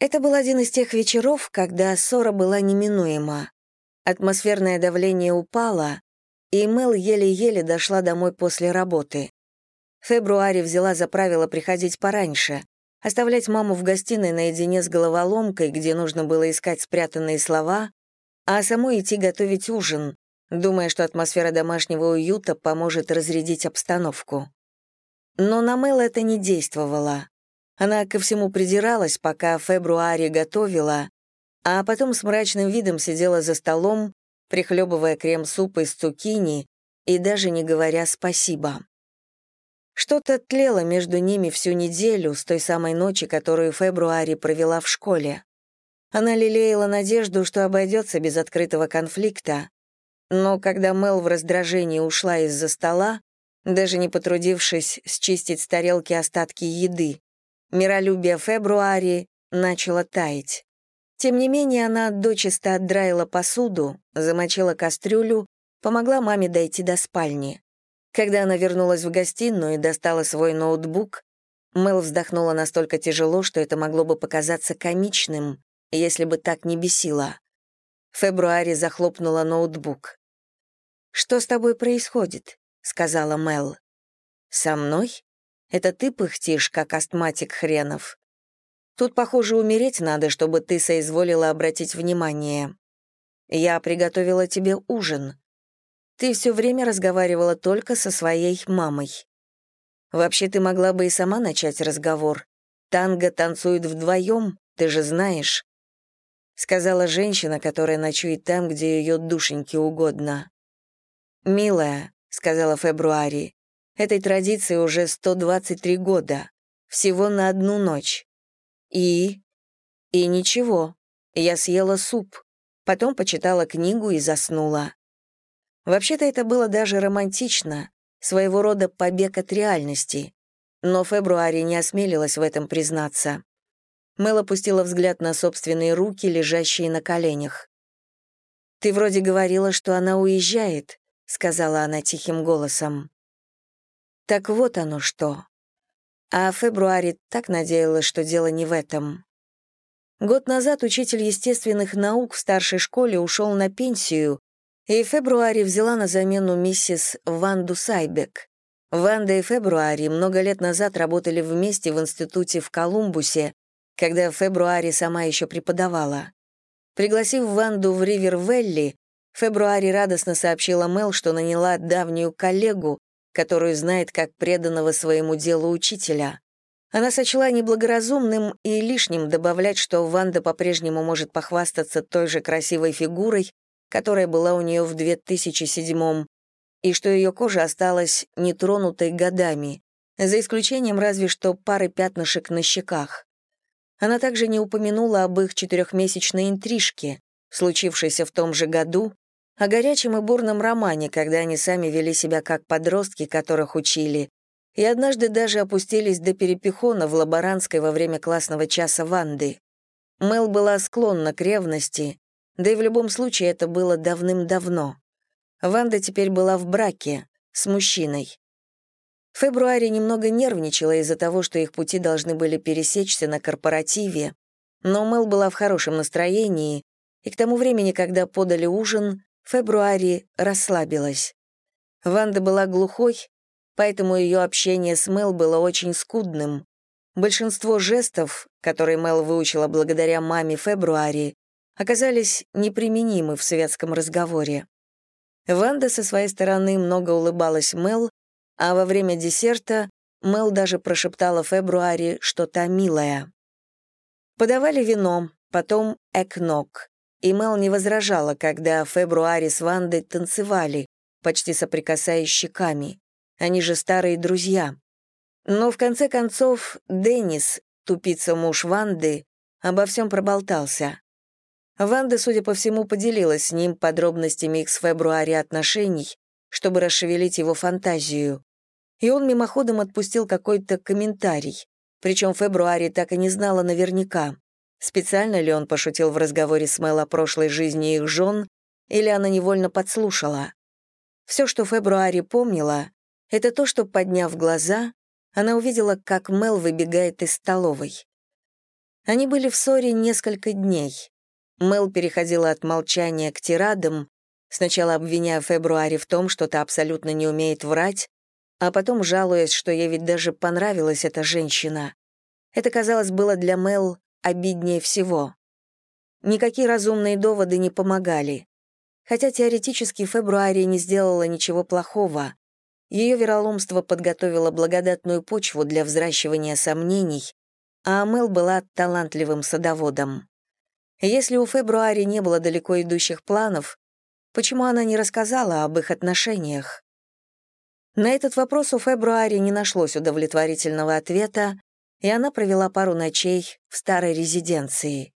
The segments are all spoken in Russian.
Это был один из тех вечеров, когда ссора была неминуема. Атмосферное давление упало, и Мел еле-еле дошла домой после работы. Фебруари взяла за правило приходить пораньше, оставлять маму в гостиной наедине с головоломкой, где нужно было искать спрятанные слова, а самой идти готовить ужин, думая, что атмосфера домашнего уюта поможет разрядить обстановку. Но на Мэл это не действовало. Она ко всему придиралась, пока Фебруари готовила, а потом с мрачным видом сидела за столом, прихлебывая крем-суп из цукини и даже не говоря спасибо. Что-то тлело между ними всю неделю с той самой ночи, которую Фебруари провела в школе. Она лелеяла надежду, что обойдется без открытого конфликта, но когда Мел в раздражении ушла из-за стола, даже не потрудившись счистить с тарелки остатки еды, миролюбие Фебруари начало таять. Тем не менее, она дочисто отдраила посуду, замочила кастрюлю, помогла маме дойти до спальни. Когда она вернулась в гостиную и достала свой ноутбук, Мел вздохнула настолько тяжело, что это могло бы показаться комичным, если бы так не бесило. Фебруари захлопнула ноутбук. «Что с тобой происходит?» — сказала Мел. «Со мной? Это ты пыхтишь, как астматик хренов. Тут, похоже, умереть надо, чтобы ты соизволила обратить внимание. Я приготовила тебе ужин. Ты все время разговаривала только со своей мамой. Вообще, ты могла бы и сама начать разговор. Танго танцует вдвоем, ты же знаешь. Сказала женщина, которая ночует там, где ее душеньке угодно. «Милая», — сказала Фебруари, — «этой традиции уже 123 года. Всего на одну ночь. И... И ничего. Я съела суп. Потом почитала книгу и заснула. Вообще-то это было даже романтично, своего рода побег от реальности. Но Фебруари не осмелилась в этом признаться. Мэл опустила взгляд на собственные руки, лежащие на коленях. «Ты вроде говорила, что она уезжает», — сказала она тихим голосом. «Так вот оно что. А Фебруари так надеялась, что дело не в этом. Год назад учитель естественных наук в старшей школе ушел на пенсию, и Фебруари взяла на замену миссис Ванду Сайбек. Ванда и Фебруари много лет назад работали вместе в институте в Колумбусе, когда Фебруари сама еще преподавала. Пригласив Ванду в Ривер-Велли, Фебруари радостно сообщила Мел, что наняла давнюю коллегу, которую знает как преданного своему делу учителя. Она сочла неблагоразумным и лишним добавлять, что Ванда по-прежнему может похвастаться той же красивой фигурой, которая была у нее в 2007 и что ее кожа осталась нетронутой годами, за исключением разве что пары пятнышек на щеках. Она также не упомянула об их четырехмесячной интрижке, случившейся в том же году, о горячем и бурном романе, когда они сами вели себя как подростки, которых учили, и однажды даже опустились до перепихона в лаборантской во время классного часа Ванды. Мел была склонна к ревности, да и в любом случае это было давным-давно. Ванда теперь была в браке, с мужчиной. Фебруари немного нервничала из-за того, что их пути должны были пересечься на корпоративе, но Мел была в хорошем настроении, и к тому времени, когда подали ужин, Фебруари расслабилась. Ванда была глухой, поэтому ее общение с Мел было очень скудным. Большинство жестов, которые Мел выучила благодаря маме Фебруари, оказались неприменимы в светском разговоре. Ванда со своей стороны много улыбалась Мел, а во время десерта Мел даже прошептала Фебруари что-то милое. Подавали вино, потом экнок, и Мел не возражала, когда Фебруари с Вандой танцевали, почти соприкасаясь щеками. Они же старые друзья. Но в конце концов Деннис, тупица муж Ванды, обо всем проболтался. Ванда, судя по всему, поделилась с ним подробностями их с Фебруари отношений, чтобы расшевелить его фантазию. И он мимоходом отпустил какой-то комментарий, причем Фебруари так и не знала наверняка, Специально ли он пошутил в разговоре с Мэл о прошлой жизни их жен, или она невольно подслушала? Все, что Фебруари помнила, это то, что, подняв глаза, она увидела, как Мел выбегает из столовой. Они были в ссоре несколько дней. Мэл переходила от молчания к тирадам, сначала обвиняя Фебруари в том, что та абсолютно не умеет врать, а потом жалуясь, что ей ведь даже понравилась эта женщина. Это, казалось, было для Мэл обиднее всего. Никакие разумные доводы не помогали. Хотя теоретически Фебруари не сделала ничего плохого, ее вероломство подготовило благодатную почву для взращивания сомнений, а Мэл была талантливым садоводом. Если у Фебруари не было далеко идущих планов, почему она не рассказала об их отношениях? На этот вопрос у Фебруари не нашлось удовлетворительного ответа, и она провела пару ночей в старой резиденции.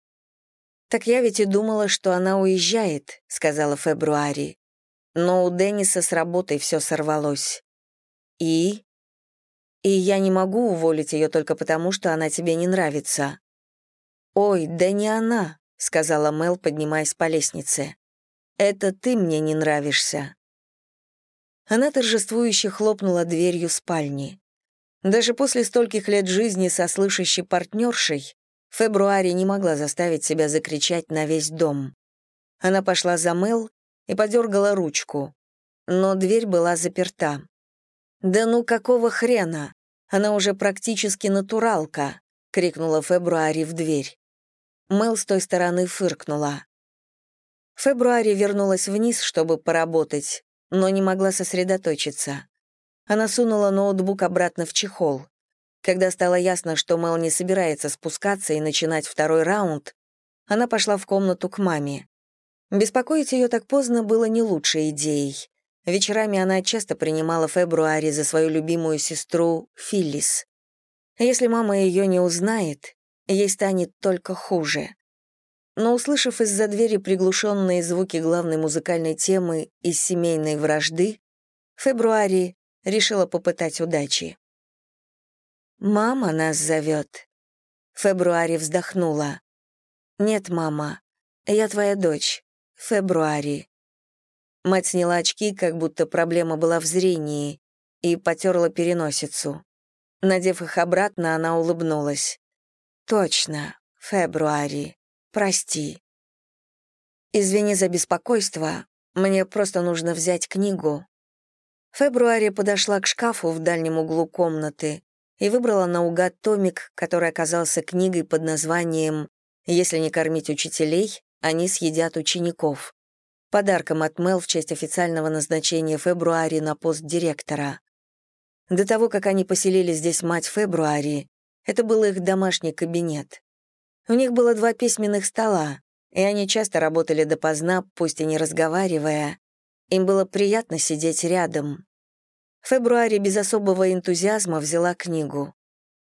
«Так я ведь и думала, что она уезжает», — сказала Фебруари. Но у Денниса с работой все сорвалось. «И?» «И я не могу уволить ее только потому, что она тебе не нравится». «Ой, да не она», — сказала Мел, поднимаясь по лестнице. «Это ты мне не нравишься». Она торжествующе хлопнула дверью спальни. Даже после стольких лет жизни со слышащей партнершей Фебруари не могла заставить себя закричать на весь дом. Она пошла за Мел и подергала ручку, но дверь была заперта. «Да ну какого хрена? Она уже практически натуралка!» — крикнула Фебруари в дверь. Мел с той стороны фыркнула. Фебруари вернулась вниз, чтобы поработать, но не могла сосредоточиться. Она сунула ноутбук обратно в чехол. Когда стало ясно, что Мел не собирается спускаться и начинать второй раунд, она пошла в комнату к маме. Беспокоить ее так поздно было не лучшей идеей. Вечерами она часто принимала Фебруари за свою любимую сестру Филлис. Если мама ее не узнает, ей станет только хуже. Но, услышав из-за двери приглушенные звуки главной музыкальной темы из семейной вражды, Фебруари решила попытать удачи. «Мама нас зовет». Фебруари вздохнула. «Нет, мама, я твоя дочь, Фебруари». Мать сняла очки, как будто проблема была в зрении, и потерла переносицу. Надев их обратно, она улыбнулась. «Точно, Фебруари, прости». «Извини за беспокойство, мне просто нужно взять книгу, Фебруари подошла к шкафу в дальнем углу комнаты и выбрала наугад томик, который оказался книгой под названием «Если не кормить учителей, они съедят учеников», подарком от Мел в честь официального назначения Фебруари на пост директора. До того, как они поселили здесь мать Фебруари, это был их домашний кабинет. У них было два письменных стола, и они часто работали допоздна, пусть и не разговаривая, им было приятно сидеть рядом. В феврале без особого энтузиазма взяла книгу.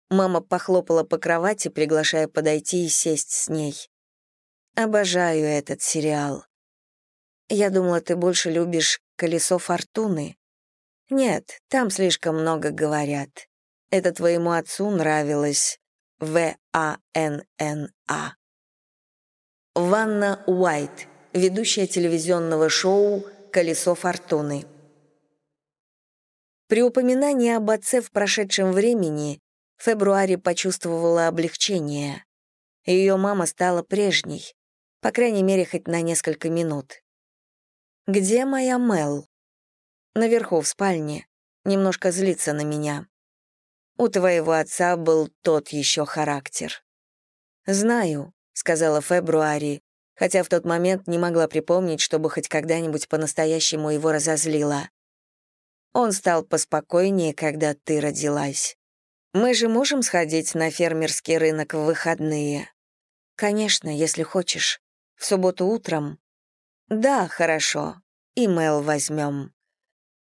Мама похлопала по кровати, приглашая подойти и сесть с ней. «Обожаю этот сериал. Я думала, ты больше любишь «Колесо фортуны». Нет, там слишком много говорят. Это твоему отцу нравилось. В-А-Н-Н-А. Ванна Уайт, ведущая телевизионного шоу колесо фортуны. При упоминании об отце в прошедшем времени Фебруари почувствовала облегчение. Ее мама стала прежней, по крайней мере, хоть на несколько минут. «Где моя Мел?» «Наверху, в спальне. Немножко злится на меня. У твоего отца был тот еще характер». «Знаю», — сказала Фебруари, хотя в тот момент не могла припомнить, чтобы хоть когда-нибудь по-настоящему его разозлила. Он стал поспокойнее, когда ты родилась. Мы же можем сходить на фермерский рынок в выходные? Конечно, если хочешь. В субботу утром? Да, хорошо. И Мел возьмем.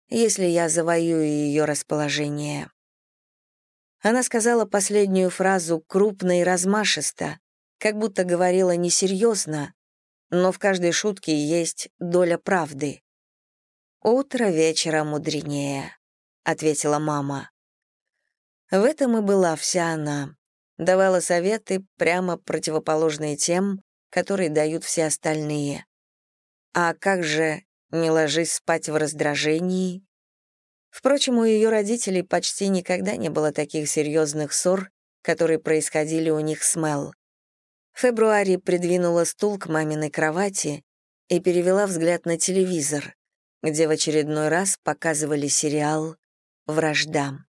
Если я завоюю ее расположение. Она сказала последнюю фразу крупно и размашисто, как будто говорила несерьезно, но в каждой шутке есть доля правды. «Утро вечера мудренее», — ответила мама. В этом и была вся она. Давала советы, прямо противоположные тем, которые дают все остальные. А как же «не ложись спать в раздражении»? Впрочем, у ее родителей почти никогда не было таких серьезных ссор, которые происходили у них с Мел. Фебруари придвинула стул к маминой кровати и перевела взгляд на телевизор, где в очередной раз показывали сериал «Вражда».